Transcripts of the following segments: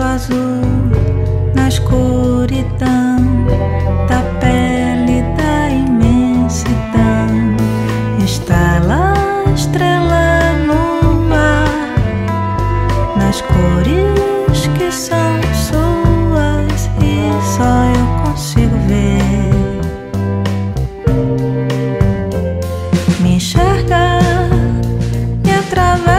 azul na escuridão da pele da imensidão. Estrela, estrela no mar, nas cores que são suas e só eu consigo ver. Me enxerga, me atravessa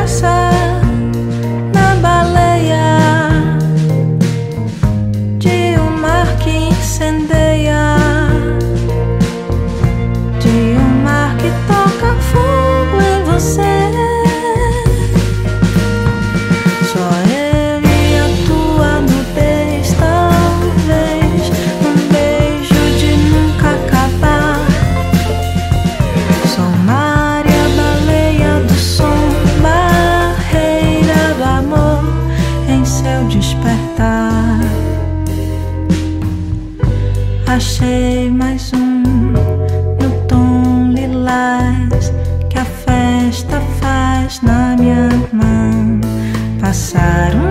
despertar. Achei mais um no tom lilás que a festa faz na minha mão. Passaram